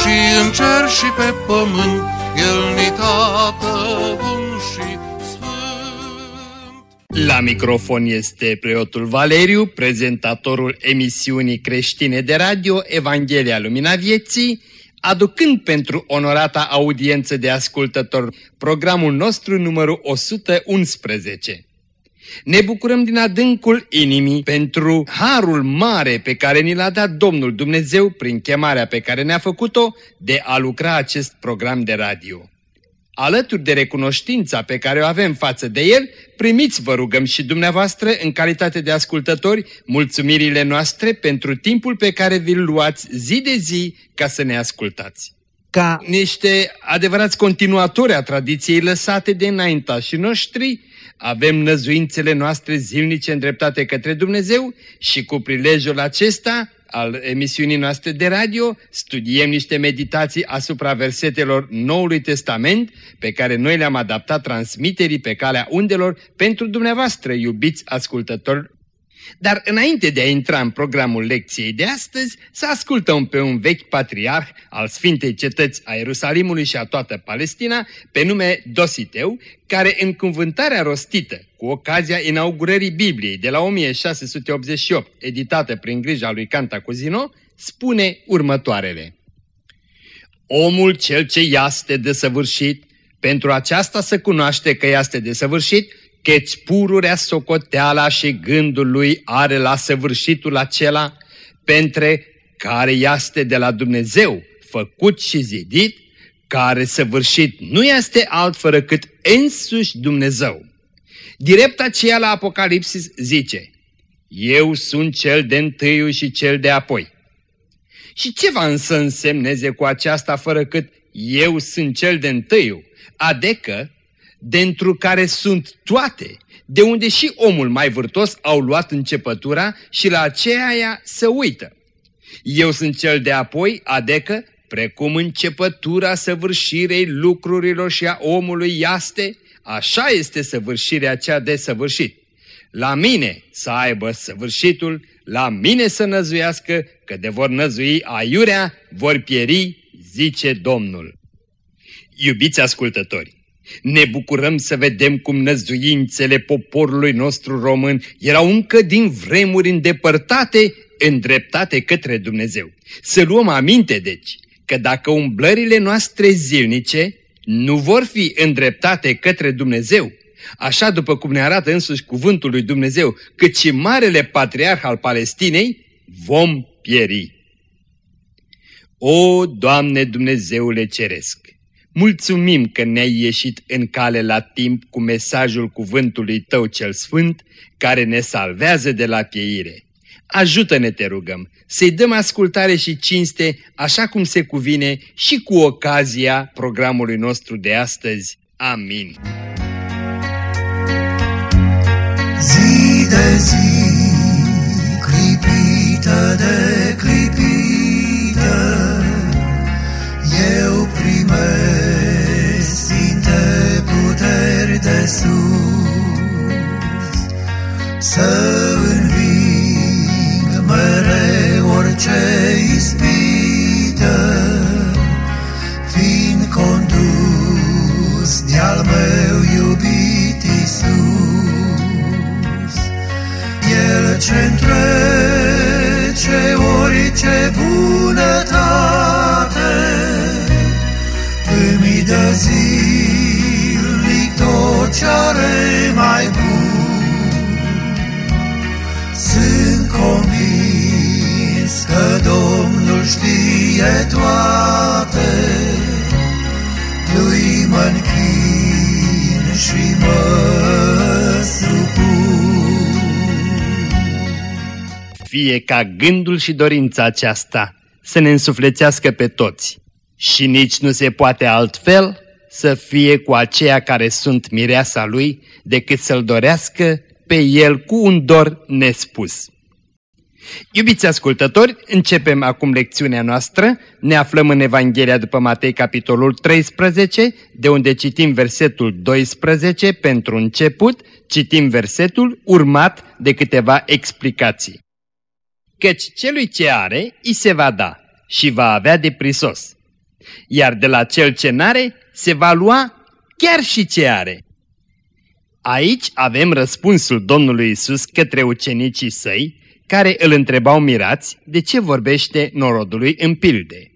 și în cer și pe pământ, El ni tată bun și sfânt. La microfon este preotul Valeriu, prezentatorul emisiunii creștine de radio Evanghelia Lumina Vieții, aducând pentru onorata audiență de ascultători programul nostru numărul 111. Ne bucurăm din adâncul inimii pentru harul mare pe care ni l-a dat Domnul Dumnezeu prin chemarea pe care ne-a făcut-o de a lucra acest program de radio. Alături de recunoștința pe care o avem față de el, primiți, vă rugăm și dumneavoastră, în calitate de ascultători, mulțumirile noastre pentru timpul pe care vi-l luați zi de zi ca să ne ascultați. Ca niște adevărați continuatori a tradiției lăsate de înaintașii noștri, avem năzuințele noastre zilnice îndreptate către Dumnezeu și cu prilejul acesta al emisiunii noastre de radio, studiem niște meditații asupra versetelor Noului Testament pe care noi le-am adaptat transmiterii pe calea undelor pentru dumneavoastră, iubiți ascultători dar înainte de a intra în programul lecției de astăzi, să ascultăm pe un vechi patriarh al Sfintei Cetăți a Ierusalimului și a toată Palestina, pe nume Dositeu, care în cuvântarea rostită cu ocazia inaugurării Bibliei de la 1688, editată prin grija lui Cantacuzino, spune următoarele. Omul cel ce este desăvârșit, pentru aceasta să cunoaște că este desăvârșit, căci pururea socoteala și gândul lui are la săvârșitul acela, pentru care este de la Dumnezeu, făcut și zidit, care săvârșit nu este alt fără cât însuși Dumnezeu. Direct aceea la Apocalipsis zice, Eu sunt cel de întâiu și cel de apoi. Și ce va însă însemneze cu aceasta fără cât eu sunt cel de întâiu, adică dentru care sunt toate, de unde și omul mai vârtos au luat începătura și la aceea să uită. Eu sunt cel de apoi, adecă, precum începătura săvârșirei lucrurilor și a omului iaste, așa este săvârșirea cea de săvârșit. La mine să aibă săvârșitul, la mine să năzuiască, că de vor năzui aiurea, vor pieri, zice Domnul. Iubiți ascultători, ne bucurăm să vedem cum năzuințele poporului nostru român erau încă din vremuri îndepărtate, îndreptate către Dumnezeu. Să luăm aminte, deci, că dacă umblările noastre zilnice nu vor fi îndreptate către Dumnezeu, așa după cum ne arată însuși cuvântul lui Dumnezeu, cât și Marele Patriarh al Palestinei, vom pieri. O, Doamne Dumnezeule Ceresc! Mulțumim că ne-ai ieșit în cale la timp cu mesajul cuvântului Tău cel Sfânt, care ne salvează de la pieire. Ajută-ne, te rugăm, să-i dăm ascultare și cinste așa cum se cuvine și cu ocazia programului nostru de astăzi. Amin. Zi de zi, clipită de clipită, eu primesc Sfinte puteri de sus, să înving mereu orice ispită, fiind condus de-al meu iubit Iisus. El ce întrece orice bunătate, Fie ca gândul și dorința aceasta să ne însuflețească pe toți. Și nici nu se poate altfel să fie cu aceia care sunt mireasa lui decât să-l dorească pe el cu un dor nespus. Iubiți ascultători, începem acum lecțiunea noastră. Ne aflăm în Evanghelia după Matei, capitolul 13, de unde citim versetul 12 pentru început, citim versetul urmat de câteva explicații. Căci celui ce are, îi se va da și va avea de prisos. Iar de la cel ce n-are, se va lua chiar și ce are. Aici avem răspunsul Domnului Isus către ucenicii săi, care îl întrebau mirați de ce vorbește norodului în pilde.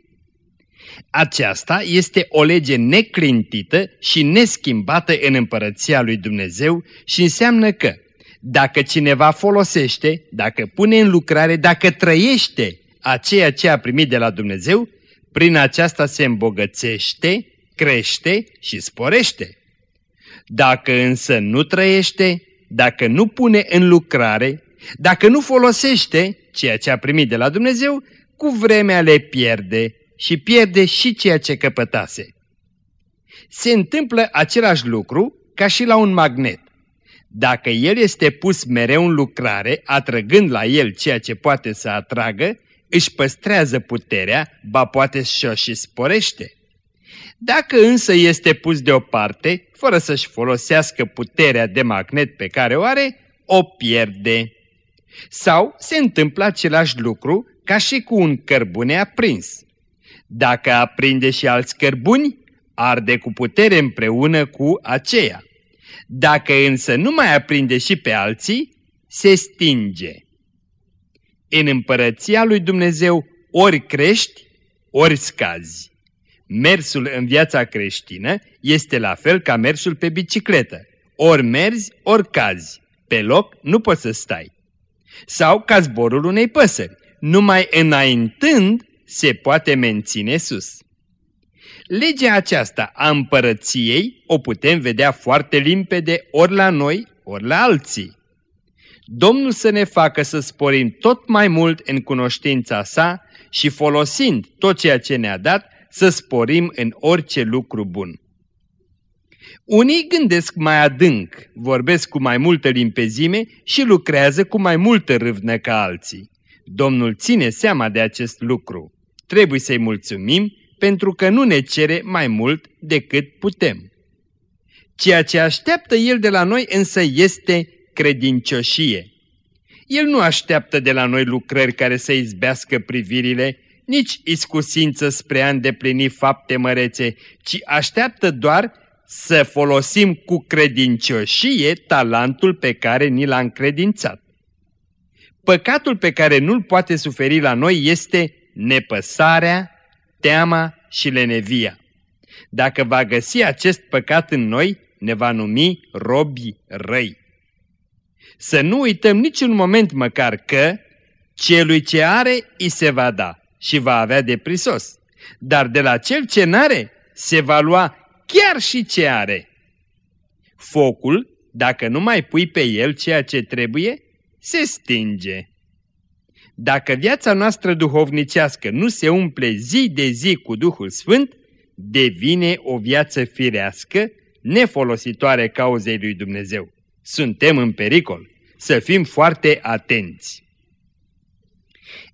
Aceasta este o lege neclintită și neschimbată în împărăția lui Dumnezeu și înseamnă că dacă cineva folosește, dacă pune în lucrare, dacă trăiește aceea ce a primit de la Dumnezeu, prin aceasta se îmbogățește, crește și sporește. Dacă însă nu trăiește, dacă nu pune în lucrare, dacă nu folosește ceea ce a primit de la Dumnezeu, cu vremea le pierde și pierde și ceea ce căpătase. Se întâmplă același lucru ca și la un magnet. Dacă el este pus mereu în lucrare, atrăgând la el ceea ce poate să atragă, își păstrează puterea, ba poate și-o și sporește. Dacă însă este pus deoparte, fără să-și folosească puterea de magnet pe care o are, o pierde. Sau se întâmplă același lucru ca și cu un cărbune aprins. Dacă aprinde și alți cărbuni, arde cu putere împreună cu aceea. Dacă însă nu mai aprinde și pe alții, se stinge. În împărăția lui Dumnezeu ori crești, ori scazi. Mersul în viața creștină este la fel ca mersul pe bicicletă. Ori merzi, ori cazi. Pe loc nu poți să stai sau ca zborul unei păsări. Numai înaintând se poate menține sus. Legea aceasta a împărăției o putem vedea foarte limpede ori la noi, ori la alții. Domnul să ne facă să sporim tot mai mult în cunoștința sa și folosind tot ceea ce ne-a dat, să sporim în orice lucru bun. Unii gândesc mai adânc, vorbesc cu mai multă limpezime și lucrează cu mai multă râvnă ca alții. Domnul ține seama de acest lucru. Trebuie să-i mulțumim pentru că nu ne cere mai mult decât putem. Ceea ce așteaptă El de la noi însă este credincioșie. El nu așteaptă de la noi lucrări care să izbească privirile, nici iscusință spre a îndeplini fapte mărețe, ci așteaptă doar să folosim cu credincioșie talentul pe care ni l-a încredințat. Păcatul pe care nu-l poate suferi la noi este nepăsarea, teama și lenevia. Dacă va găsi acest păcat în noi, ne va numi robi răi. Să nu uităm niciun moment măcar că celui ce are îi se va da și va avea de prisos, dar de la cel ce n-are se va lua chiar și ce are. Focul, dacă nu mai pui pe el ceea ce trebuie, se stinge. Dacă viața noastră duhovnicească nu se umple zi de zi cu Duhul Sfânt, devine o viață firească, nefolositoare cauzei lui Dumnezeu. Suntem în pericol. Să fim foarte atenți.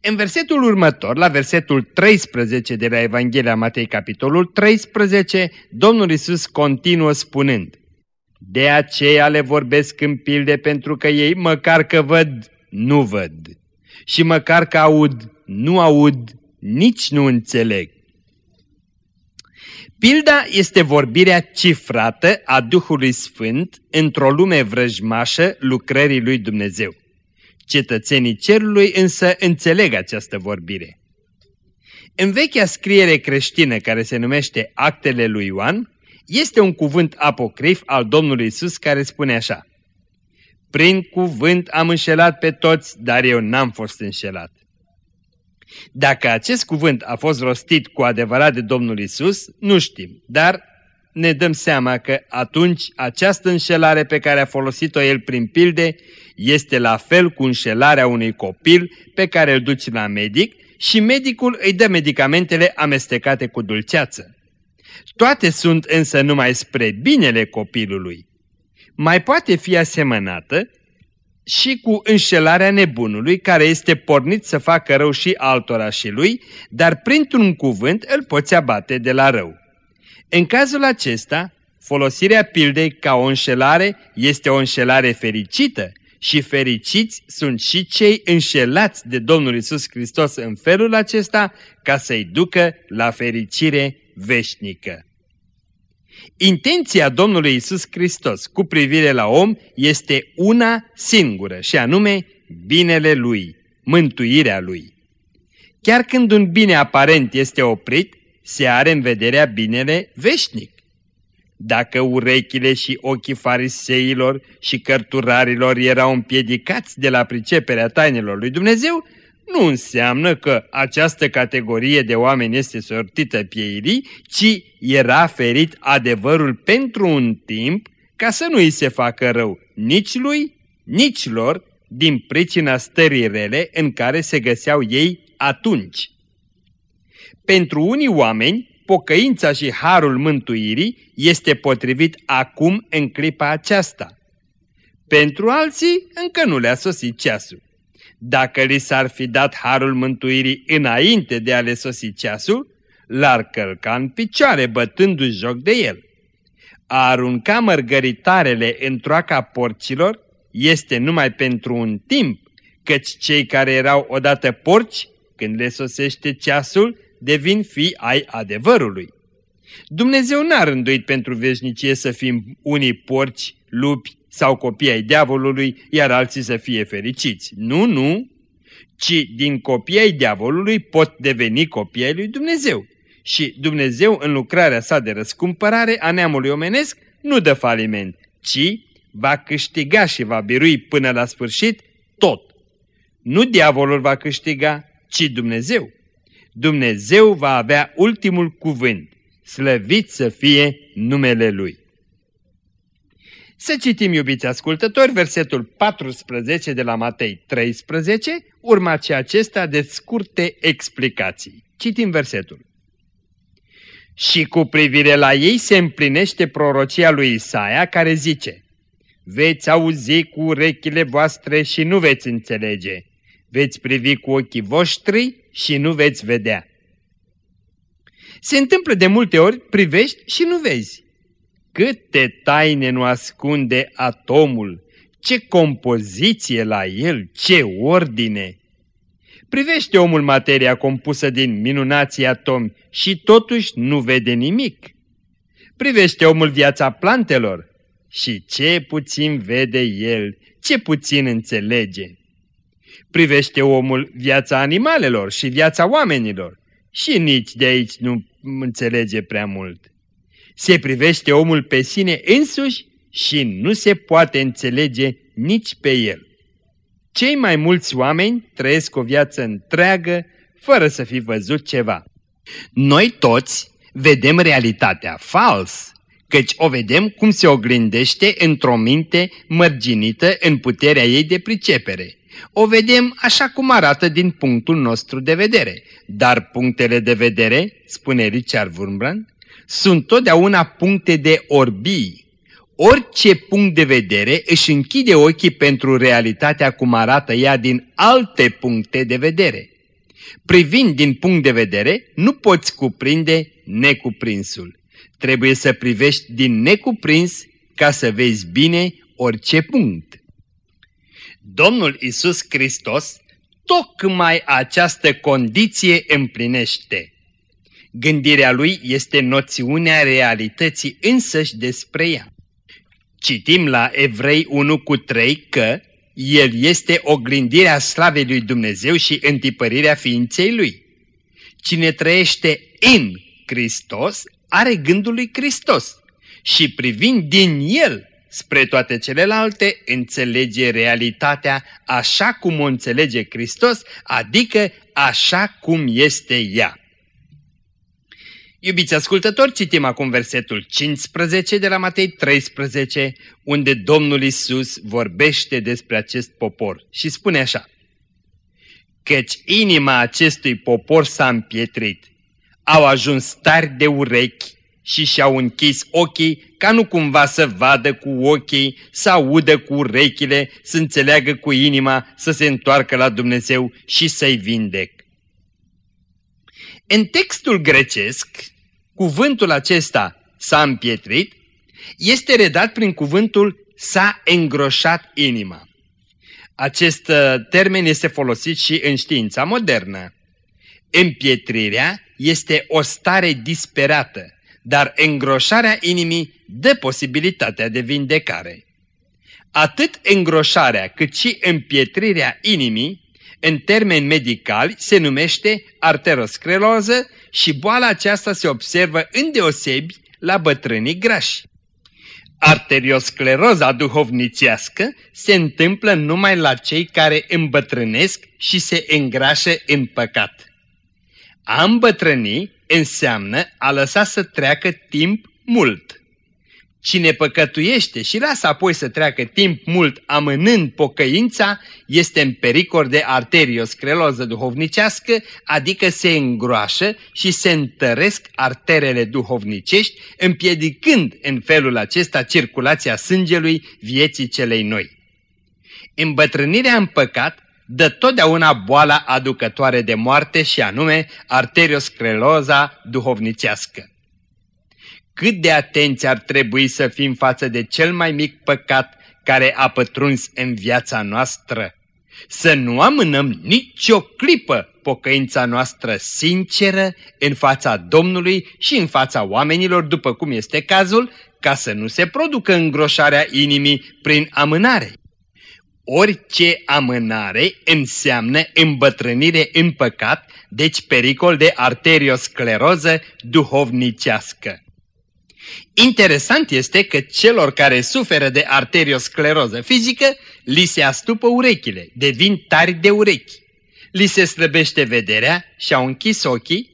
În versetul următor, la versetul 13 de la Evanghelia Matei, capitolul 13, Domnul Isus continuă spunând, De aceea le vorbesc în pilde pentru că ei, măcar că văd, nu văd, și măcar că aud, nu aud, nici nu înțeleg. Pilda este vorbirea cifrată a Duhului Sfânt într-o lume vrăjmașă lucrării lui Dumnezeu. Cetățenii cerului însă înțeleg această vorbire. În vechea scriere creștină care se numește Actele lui Ioan, este un cuvânt apocrif al Domnului Isus care spune așa Prin cuvânt am înșelat pe toți, dar eu n-am fost înșelat. Dacă acest cuvânt a fost rostit cu adevărat de Domnul Isus, nu știm, dar ne dăm seama că atunci această înșelare pe care a folosit-o el prin pilde este la fel cu înșelarea unui copil pe care îl duci la medic și medicul îi dă medicamentele amestecate cu dulceață. Toate sunt însă numai spre binele copilului. Mai poate fi asemănată și cu înșelarea nebunului care este pornit să facă rău și altora și lui, dar printr-un cuvânt îl poți abate de la rău. În cazul acesta, folosirea pildei ca o înșelare este o înșelare fericită și fericiți sunt și cei înșelați de Domnul Isus Hristos în felul acesta ca să-i ducă la fericire veșnică. Intenția Domnului Isus Hristos cu privire la om este una singură și anume binele lui, mântuirea lui. Chiar când un bine aparent este oprit, se are în vederea binele veșnic. Dacă urechile și ochii fariseilor și cărturarilor erau împiedicați de la priceperea tainelor lui Dumnezeu, nu înseamnă că această categorie de oameni este sortită pieirii, ci era ferit adevărul pentru un timp ca să nu îi se facă rău nici lui, nici lor, din pricina stării rele în care se găseau ei atunci. Pentru unii oameni, pocăința și harul mântuirii este potrivit acum în clipa aceasta. Pentru alții încă nu le-a sosit ceasul. Dacă li s-ar fi dat harul mântuirii înainte de a le sosi ceasul, l-ar călca în picioare bătându-și joc de el. A arunca mărgăritarele în troaca porcilor este numai pentru un timp, căci cei care erau odată porci, când le sosește ceasul, devin fi ai adevărului. Dumnezeu n-a rânduit pentru veșnicie să fim unii porci, lupi sau copii ai diavolului, iar alții să fie fericiți. Nu, nu, ci din copii ai diavolului pot deveni copii ai lui Dumnezeu. Și Dumnezeu, în lucrarea sa de răscumpărare a neamului omenesc, nu dă faliment, ci va câștiga și va birui până la sfârșit tot. Nu diavolul va câștiga, ci Dumnezeu. Dumnezeu va avea ultimul cuvânt, slăvit să fie numele Lui. Să citim, iubiți ascultători, versetul 14 de la Matei 13, urmați acesta de scurte explicații. Citim versetul. Și cu privire la ei se împlinește prorocia lui Isaia care zice Veți auzi cu urechile voastre și nu veți înțelege, veți privi cu ochii voștri și nu veți vedea. Se întâmplă de multe ori, privești și nu vezi. Câte taine nu ascunde atomul, ce compoziție la el, ce ordine! Privește omul materia compusă din minunații atomi și totuși nu vede nimic. Privește omul viața plantelor și ce puțin vede el, ce puțin înțelege. Privește omul viața animalelor și viața oamenilor și nici de aici nu înțelege prea mult. Se privește omul pe sine însuși și nu se poate înțelege nici pe el. Cei mai mulți oameni trăiesc o viață întreagă fără să fi văzut ceva. Noi toți vedem realitatea fals, căci o vedem cum se oglindește într-o minte mărginită în puterea ei de pricepere. O vedem așa cum arată din punctul nostru de vedere, dar punctele de vedere, spune Richard Wurmbrand, sunt totdeauna puncte de orbii. Orice punct de vedere își închide ochii pentru realitatea cum arată ea din alte puncte de vedere. Privind din punct de vedere, nu poți cuprinde necuprinsul. Trebuie să privești din necuprins ca să vezi bine orice punct. Domnul Isus Hristos tocmai această condiție împlinește. Gândirea lui este noțiunea realității însăși despre ea. Citim la Evrei 1 cu 3 că el este oglindirea slavei lui Dumnezeu și întipărirea ființei lui. Cine trăiește în Hristos are gândul lui Hristos și privind din el spre toate celelalte, înțelege realitatea așa cum o înțelege Hristos, adică așa cum este ea. Iubiți ascultători, citim acum versetul 15 de la Matei 13, unde Domnul Isus vorbește despre acest popor și spune așa. căci inima acestui popor s-a împietrit. Au ajuns tari de urechi și și-au închis ochii ca nu cumva să vadă cu ochii, să audă cu urechile, să înțeleagă cu inima, să se întoarcă la Dumnezeu și să-i vindec. În textul grecesc, cuvântul acesta s-a împietrit, este redat prin cuvântul s-a îngroșat inima. Acest uh, termen este folosit și în știința modernă. Împietrirea este o stare disperată, dar îngroșarea inimii dă posibilitatea de vindecare. Atât îngroșarea cât și împietrirea inimii, în termeni medicali, se numește arteroscleroză și boala aceasta se observă îndeosebi la bătrânii grași. Arterioscleroza duhovnicească se întâmplă numai la cei care îmbătrânesc și se îngrașă în păcat. A îmbătrâni înseamnă a lăsa să treacă timp mult. Cine păcătuiește și lasă apoi să treacă timp mult amânând pocăința, este în pericol de arterioscleroză duhovnicească, adică se îngroașă și se întăresc arterele duhovnicești, împiedicând în felul acesta circulația sângelui vieții celei noi. Îmbătrânirea în păcat dă totdeauna boala aducătoare de moarte și anume arterioscleroza duhovnicească cât de atenți ar trebui să fim față de cel mai mic păcat care a pătruns în viața noastră. Să nu amânăm nicio clipă pocăința noastră sinceră în fața Domnului și în fața oamenilor, după cum este cazul, ca să nu se producă îngroșarea inimii prin amânare. Orice amânare înseamnă îmbătrânire în păcat, deci pericol de arterioscleroză duhovnicească. Interesant este că celor care suferă de arterioscleroză fizică, li se astupă urechile, devin tari de urechi. Li se slăbește vederea și au închis ochii,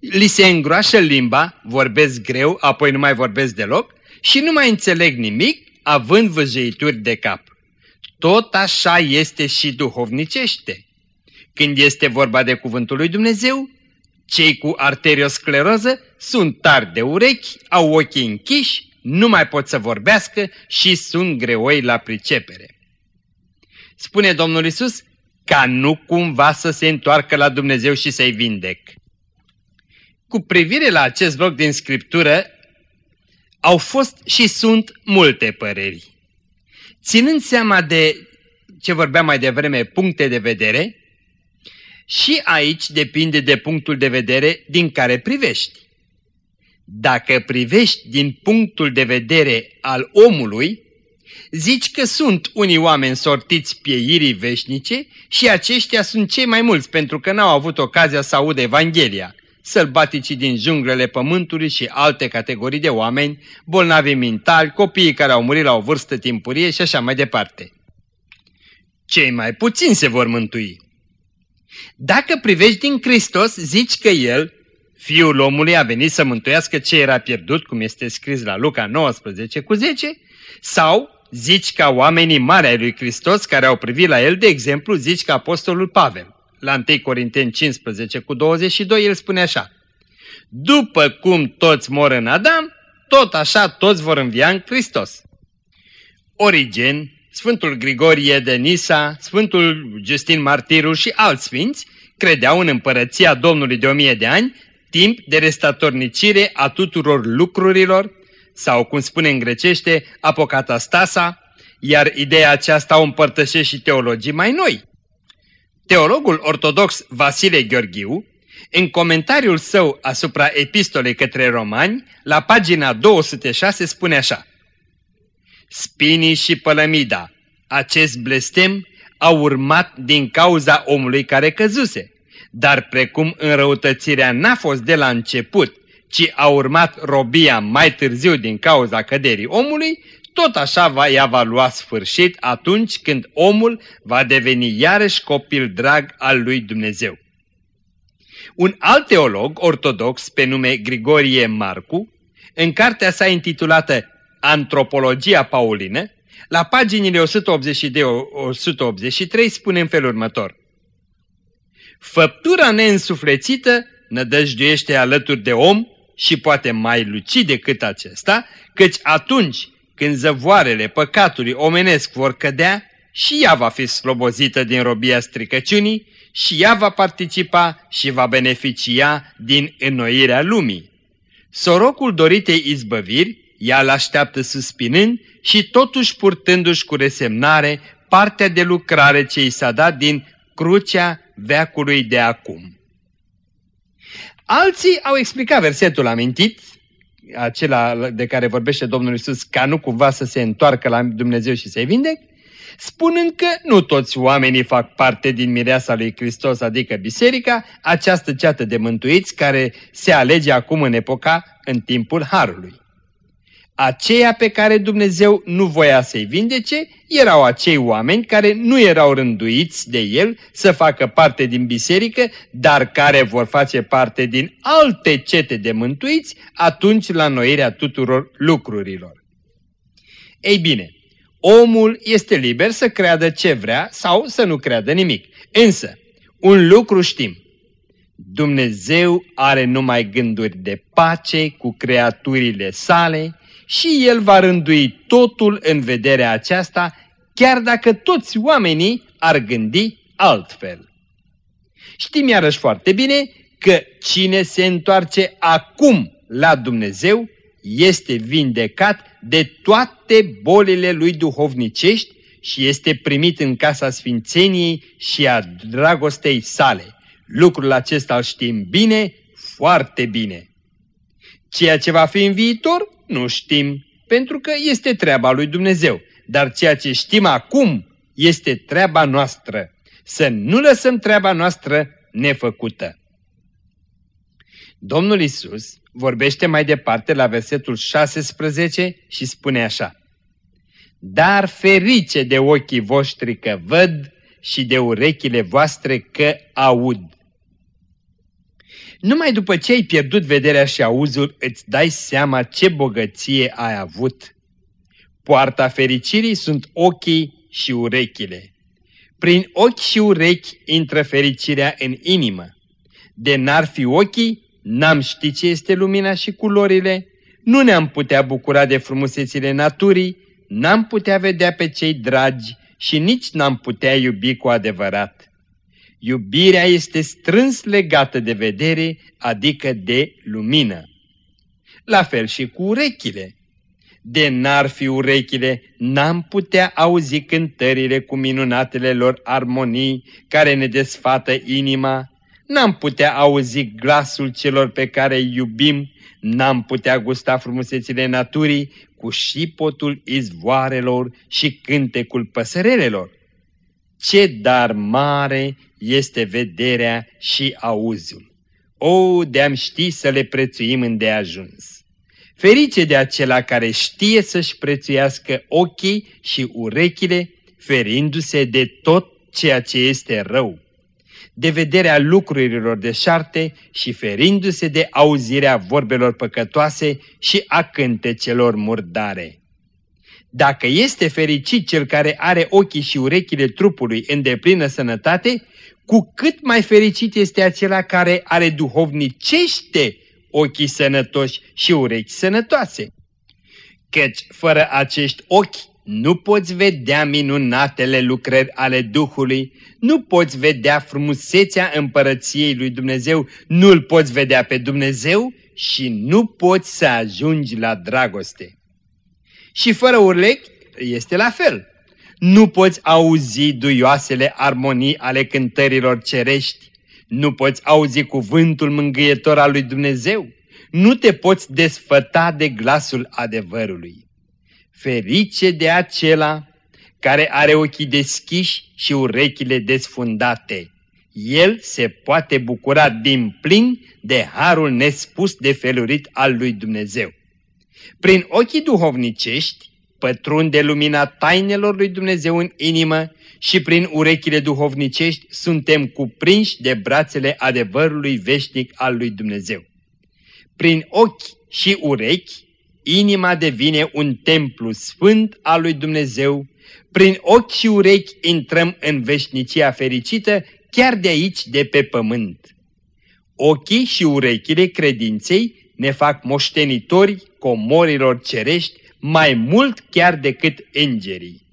li se îngroașă limba, vorbesc greu, apoi nu mai vorbesc deloc și nu mai înțeleg nimic, având văjăituri de cap. Tot așa este și duhovnicește. Când este vorba de cuvântul lui Dumnezeu, cei cu arterioscleroză sunt tari de urechi, au ochii închiși, nu mai pot să vorbească și sunt greoi la pricepere. Spune Domnul Isus, ca nu cumva să se întoarcă la Dumnezeu și să-i vindec. Cu privire la acest loc din Scriptură, au fost și sunt multe păreri. Ținând seama de ce vorbeam mai devreme, puncte de vedere, și aici depinde de punctul de vedere din care privești. Dacă privești din punctul de vedere al omului, zici că sunt unii oameni sortiți pieirii veșnice și aceștia sunt cei mai mulți pentru că n-au avut ocazia să audă Evanghelia, sălbaticii din junglele pământului și alte categorii de oameni, bolnavi mentali, copiii care au murit la o vârstă timpurie și așa mai departe. Cei mai puțini se vor mântui. Dacă privești din Hristos, zici că El, Fiul omului, a venit să mântuiască ce era pierdut, cum este scris la Luca 19 cu 10, sau zici ca oamenii mari ai lui Hristos care au privit la El, de exemplu, zici ca apostolul Pavel. La 1 Corinteni 15 cu 22 el spune așa, După cum toți mor în Adam, tot așa toți vor învia în Hristos. Origen, Sfântul Grigorie de Nisa, Sfântul Justin Martirul și alți sfinți credeau în împărăția Domnului de o mie de ani, timp de restatornicire a tuturor lucrurilor, sau cum spune în grecește, apocatastasa, iar ideea aceasta o împărtășește și teologii mai noi. Teologul ortodox Vasile Gheorghiu, în comentariul său asupra epistolei către romani, la pagina 206 spune așa Spinii și pălămida, acest blestem a urmat din cauza omului care căzuse, dar precum înrăutățirea n-a fost de la început, ci a urmat robia mai târziu din cauza căderii omului, tot așa va, ea va lua sfârșit atunci când omul va deveni iarăși copil drag al lui Dumnezeu. Un alt teolog ortodox pe nume Grigorie Marcu, în cartea sa intitulată Antropologia Paulină, la paginile 182-183 spune în felul următor. Făptura neînsuflețită nădăjduiește alături de om și poate mai luci decât acesta, căci atunci când zăvoarele păcatului omenesc vor cădea, și ea va fi slobozită din robia stricăciunii și ea va participa și va beneficia din înnoirea lumii. Sorocul doritei izbăviri, ea l-așteaptă suspinând și totuși purtându-și cu resemnare partea de lucrare ce i s-a dat din crucea veacului de acum. Alții au explicat versetul amintit, acela de care vorbește Domnul Isus, ca nu cumva să se întoarcă la Dumnezeu și să-i vindec, spunând că nu toți oamenii fac parte din mireasa lui Hristos, adică biserica, această ceată de mântuiți care se alege acum în epoca, în timpul Harului. Aceia pe care Dumnezeu nu voia să-i vindece erau acei oameni care nu erau rânduiți de El să facă parte din biserică, dar care vor face parte din alte cete de mântuiți atunci la noirea tuturor lucrurilor. Ei bine, omul este liber să creadă ce vrea sau să nu creadă nimic. Însă, un lucru știm. Dumnezeu are numai gânduri de pace cu creaturile sale și El va rândui totul în vederea aceasta, chiar dacă toți oamenii ar gândi altfel. Știm iarăși foarte bine că cine se întoarce acum la Dumnezeu este vindecat de toate bolile lui duhovnicești și este primit în casa sfințeniei și a dragostei sale. Lucrul acesta îl știm bine, foarte bine. Ceea ce va fi în viitor, nu știm, pentru că este treaba lui Dumnezeu. Dar ceea ce știm acum este treaba noastră. Să nu lăsăm treaba noastră nefăcută. Domnul Isus vorbește mai departe la versetul 16 și spune așa. Dar ferice de ochii voștri că văd și de urechile voastre că aud. Numai după ce ai pierdut vederea și auzul, îți dai seama ce bogăție ai avut. Poarta fericirii sunt ochii și urechile. Prin ochi și urechi intră fericirea în inimă. De n-ar fi ochii, n-am ști ce este lumina și culorile, nu ne-am putea bucura de frumusețile naturii, n-am putea vedea pe cei dragi și nici n-am putea iubi cu adevărat. Iubirea este strâns legată de vedere, adică de lumină. La fel și cu urechile. De n-ar fi urechile, n-am putea auzi cântările cu minunatele lor armonii care ne desfată inima, n-am putea auzi glasul celor pe care îi iubim, n-am putea gusta frumusețile naturii cu șipotul izvoarelor și cântecul păsărelelor. Ce dar mare este vederea și auzul! O, de-am ști să le prețuim îndeajuns! Ferice de acela care știe să-și prețuiască ochii și urechile, ferindu-se de tot ceea ce este rău de vederea lucrurilor deșarte și ferindu-se de auzirea vorbelor păcătoase și a cântecelor murdare. Dacă este fericit cel care are ochii și urechile trupului în deplină sănătate, cu cât mai fericit este acela care are duhovnicește ochii sănătoși și urechi sănătoase. Căci fără acești ochi nu poți vedea minunatele lucrări ale Duhului, nu poți vedea frumusețea împărăției lui Dumnezeu, nu-L poți vedea pe Dumnezeu și nu poți să ajungi la dragoste. Și fără urlechi este la fel. Nu poți auzi duioasele armonii ale cântărilor cerești, nu poți auzi cuvântul mângâietor al lui Dumnezeu, nu te poți desfăta de glasul adevărului. Ferice de acela care are ochii deschiși și urechile desfundate. El se poate bucura din plin de harul nespus de felurit al lui Dumnezeu. Prin ochii duhovnicești pătrunde lumina tainelor lui Dumnezeu în inimă și prin urechile duhovnicești suntem cuprinși de brațele adevărului veșnic al lui Dumnezeu. Prin ochi și urechi inima devine un templu sfânt al lui Dumnezeu, prin ochi și urechi intrăm în veșnicia fericită, chiar de aici, de pe pământ. Ochii și urechile credinței ne fac moștenitori comorilor cerești mai mult chiar decât îngerii.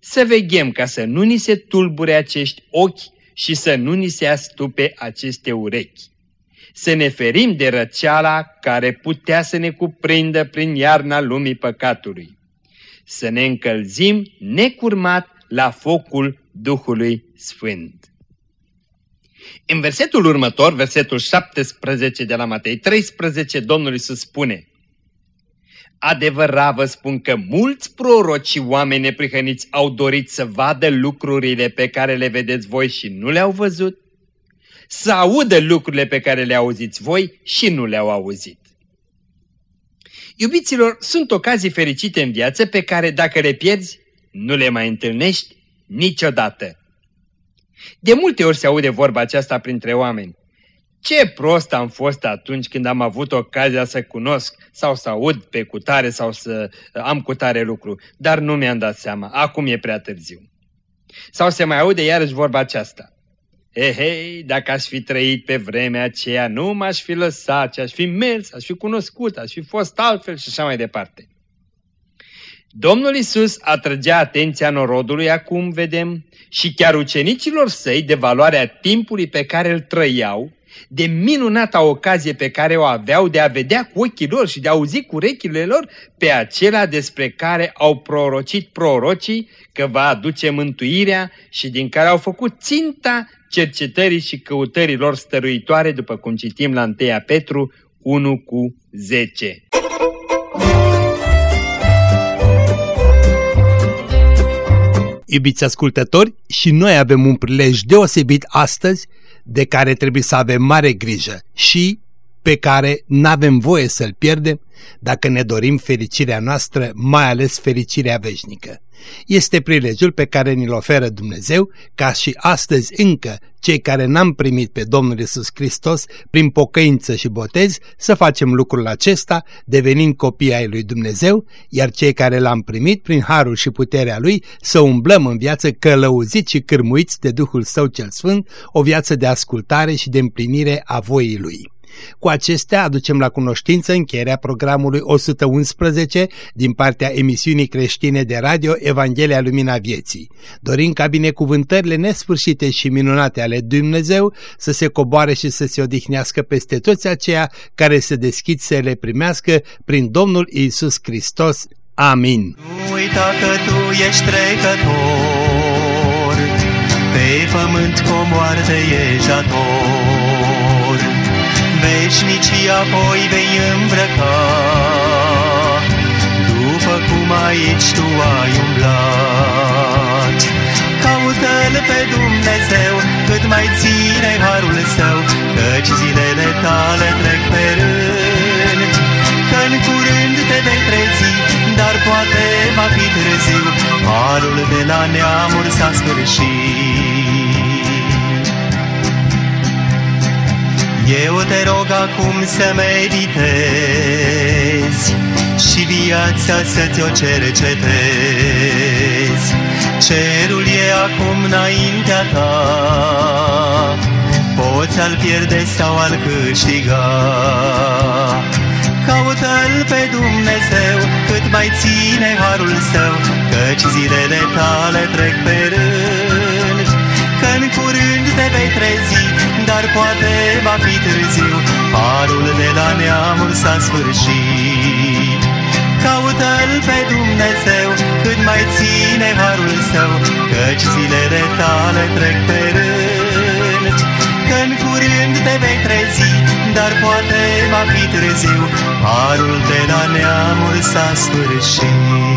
Să veghem ca să nu ni se tulbure acești ochi și să nu ni se astupe aceste urechi. Să ne ferim de răceala care putea să ne cuprindă prin iarna lumii păcatului. Să ne încălzim necurmat la focul Duhului Sfânt. În versetul următor, versetul 17 de la Matei 13, Domnul Iisus spune Adevărat vă spun că mulți proroci și oameni neprihăniți au dorit să vadă lucrurile pe care le vedeți voi și nu le-au văzut, să audă lucrurile pe care le auziți voi și nu le-au auzit. Iubiților, sunt ocazii fericite în viață pe care dacă le pierzi, nu le mai întâlnești niciodată. De multe ori se aude vorba aceasta printre oameni. Ce prost am fost atunci când am avut ocazia să cunosc sau să aud pe cutare sau să am cutare lucru, dar nu mi-am dat seama, acum e prea târziu. Sau se mai aude iarăși vorba aceasta. Ehei, eh, dacă aș fi trăit pe vremea aceea, nu m-aș fi lăsat, ci aș fi mers, aș fi cunoscut, aș fi fost altfel și așa mai departe. Domnul Isus atrăgea atenția norodului, acum vedem, și chiar ucenicilor săi de valoarea timpului pe care îl trăiau, de minunata ocazie pe care o aveau de a vedea cu ochii lor și de a auzi cu urechile lor pe acela despre care au prorocit prorocii că va aduce mântuirea și din care au făcut ținta cercetării și căutării lor stăruitoare, după cum citim la 1 Petru 1 cu 10. Iubiți ascultători, și noi avem un prilej deosebit astăzi de care trebuie să avem mare grijă. Și pe care n-avem voie să-l pierdem dacă ne dorim fericirea noastră, mai ales fericirea veșnică. Este prilejul pe care ni-l oferă Dumnezeu ca și astăzi încă cei care n-am primit pe Domnul Isus Hristos prin pocăință și botez să facem lucrul acesta devenind copii ai lui Dumnezeu, iar cei care l-am primit prin harul și puterea lui să umblăm în viață călăuziți și cârmuiți de Duhul Său cel Sfânt, o viață de ascultare și de împlinire a voii lui. Cu acestea aducem la cunoștință încheierea programului 111 din partea emisiunii creștine de radio Evanghelia Lumina Vieții. Dorim ca binecuvântările nesfârșite și minunate ale Dumnezeu să se coboare și să se odihnească peste toți aceia care se deschid să le primească prin Domnul Isus Hristos. Amin. Nu uita că tu ești trecător, pe pământ cu moarte ești ator veșnicii apoi vei îmbrăca, după cum aici tu ai umblat. Caută-L pe Dumnezeu, cât mai ține harul său, căci zilele tale trec pe rând. Că-n curând te vei trezi, dar poate va fi târziu, harul de la neamuri s-a sfârșit. Eu te rog acum să meditezi și viața să ți-o cercetezi. Cerul e acum înaintea ta, poți al pierde sau al câștiga. Caută-L pe Dumnezeu cât mai ține harul său, căci zilele tale trec pe rând. Că-n curând te vei trezi, dar poate va fi târziu, parul de la neamul s-a sfârșit. Caută-L pe Dumnezeu, cât mai ține harul său, căci zilele tale trec pe rând. Că-n curând te vei trezi, dar poate va fi târziu, parul de la neamul s-a sfârșit.